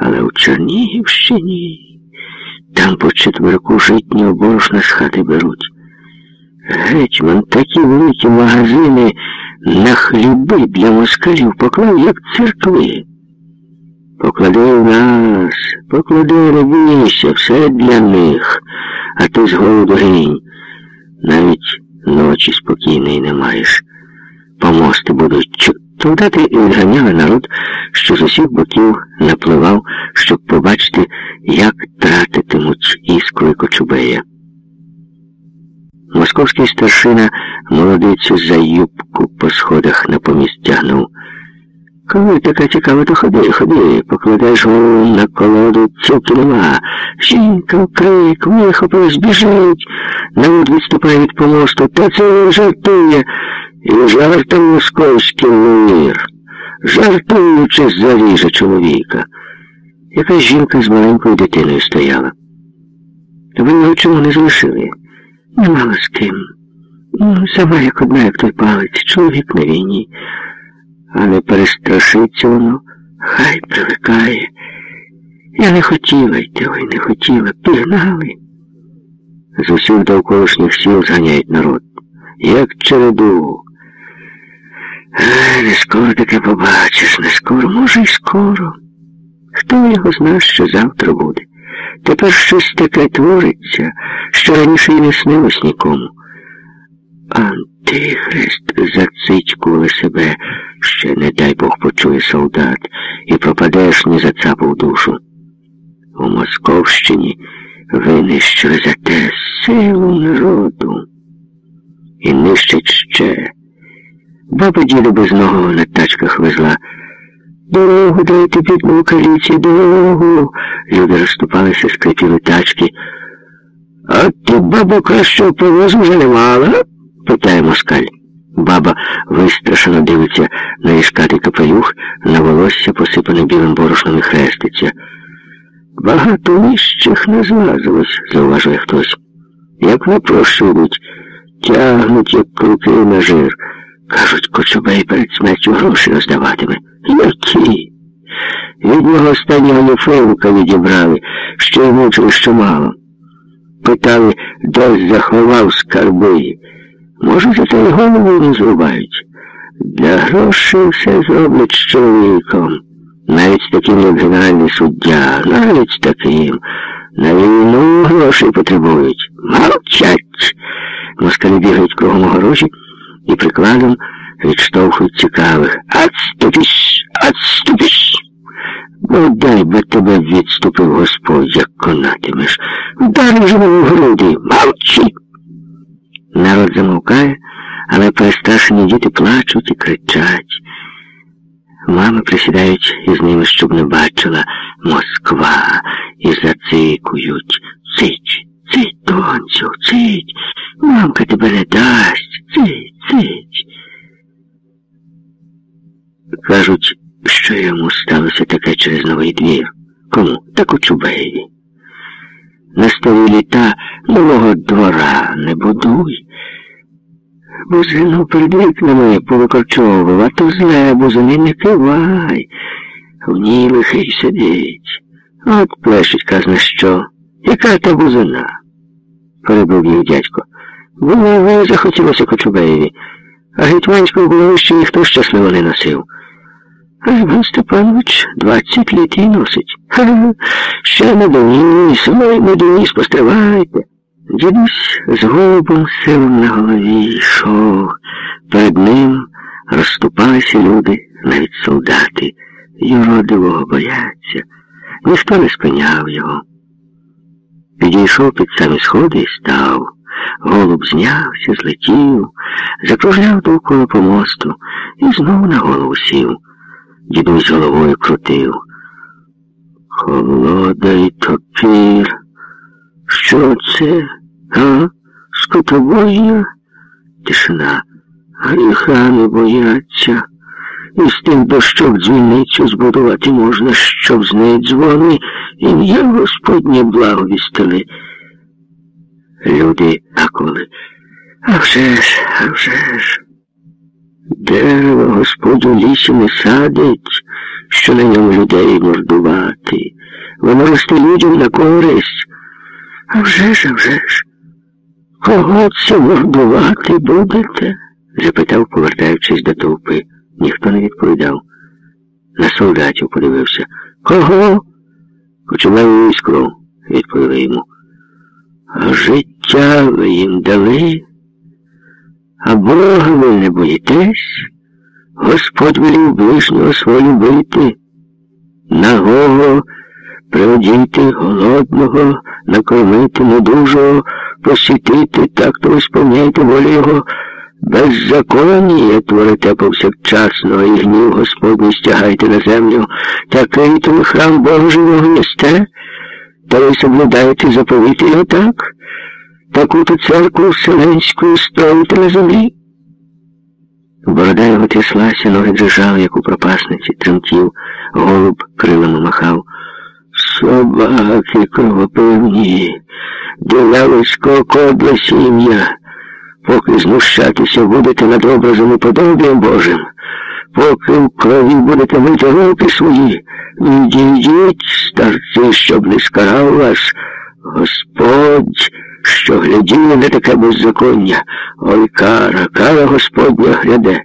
Але у Чернігівщині там по четверку житнього борошна з хати беруть. Гетьман такі великі магазини на хліби для москалів поклав, як церкви. Поклади в нас, поклади, не бійся, все для них, а ти з голоду гинь. Навіть ночі спокійної не маєш. Помости будуть. Солдати і відганяли народ, що з усіх боків напливав, щоб побачити, як тратитимуть іскри Кочубея. Московський старшина молодицю за юбку по сходах на поміст тягнув. Коли така цікава, то ходи, ходи, покладаєш голову на колоду, цілки нема. Жінка, крик, вихопилась, біжить. Народ відступає від помосту, та це жартує. І жартом московський мир. Жартуючи заріже чоловіка. Якась жінка з маленькою дитиною стояла. Ви чому не залишили? Не мала з ким. Ну, сама як одна, як той палець, чоловік на війні. А не перестрашиться воно, хай привикає. Я не хотіла йти, ой, не хотіла, пігнали. З усіх довколишніх сіл зганяють народ. Як череду. Ай, не скоро таке побачиш, не скоро, може, й скоро. Хто його зна, що завтра буде? Тепер щось таке твориться, що раніше й не снилось нікому. Антихрист зацичкували себе, ще, не дай Бог, почує солдат, і пропадеш не зацапав душу. У Московщині винищили за те силу народу і нищить ще. Баба діда без ногого на тачках везла. Дорогу дайте бідному каліці, дорогу. Люди розступалися, скрипіли тачки. А ти, бабу, кращого повозу вже не мала? питає москаль. Баба вистрашено дивиться на іскатий капелюх, на волосся, посипане білим борошном і хреститься. Багато нижчих не злазилось, зауважує хтось. Як напрощують, тягнуть, як круки на жир. Кажуть, Коцюбей перед смертю гроші роздаватиме. Які? Від нього останнього ніфровка відібрали, що й мучили, що мало. Питали, де заховав скарби. Може, за те й голову не зрубають. Для грошей все зроблять з чоловіком. Навіть таким, як генеральний суддя, навіть таким. На війну грошей потребують. Мовчать. Москалі бігають кругом огорожі і прикладом відштовхують цікавих. Отступись, отступись. Ну, дай би тебе відступив Господь, як конатимеш. Вдарив же в груди. Мовчи. Народ замовкає, але перестрашені діти плачуть і кричать. Мами присідають із ними, щоб не бачила Москва, і зацикують. Цить, цить, донцю, цить. Мамка тебе не дасть. Цить, цить. Кажуть, що йому сталося таке через новий двір. Кому? Так у Чубеєві. На старі літа нового двора не будуй. Бузину перед вікнами повикорчовував, а то зле бузини не кивай. В ній лихий сидить. От плещуть казна що. Яка та бузина? перебив їх дядько. Було ви захотілося Кочубеєві, а гетьманського було ще ніхто щасливо не носив. Іван Степанович двадцять літ і носить. Ха, ще не доніс, ой, не доніс, постривайте. Дідусь з голубом силом на голові йшов. Перед ним розступалися люди, навіть солдати. Юродивого бояться. Ніхто не спиняв його. Підійшов під самі сходи і став. Голуб знявся, злетів, закружляв довкола помосту і знову на голову сів. Дідусь головою крутив. Холода топір. Що це? А? Скотобоя? Тишина. Гріха не бояться. І з тим дощок дзвіницю збудувати можна, щоб з неї дзвони, ім'я Господнє благовістили. Люди аколи. А вже ж, а вже ж. Господь у лісі не садить, що на ньому людей мордувати. Воно росте людям на користь. А вже ж, а вже ж. Кого це мордувати будете? запитав, повертаючись до толпи. Ніхто не відповідав. На солдатів подивився. Кого? Починав військо, відповіли йому. А життя ви їм дали, а Бога ви не боїтесь, Господь велів ближнього свою бити, нагого приодіти голодного, накормити недужого, посітити, так то сповняйте волю його. Беззаконніє творите повсякчасно, і гнів Господній стягайте на землю, такий то ви храм Бога живого несте, та ви соблюдаєте заповіти його так, таку то церкву вселенську строїте на землі. Борода його тряслася, ноги дрижали, як у пропасниці, тремтів, голуб крилами махав. Собаки кровопивні, ділявисько кодла сім'я. Поки знущатися будете над образом і подобієм Божим, поки в крові будете мити руки свої, відійдіть, старці, щоб не скарав вас, Господь, що гляділи на таке беззаконня. Ой, кара, кара Господня гряде.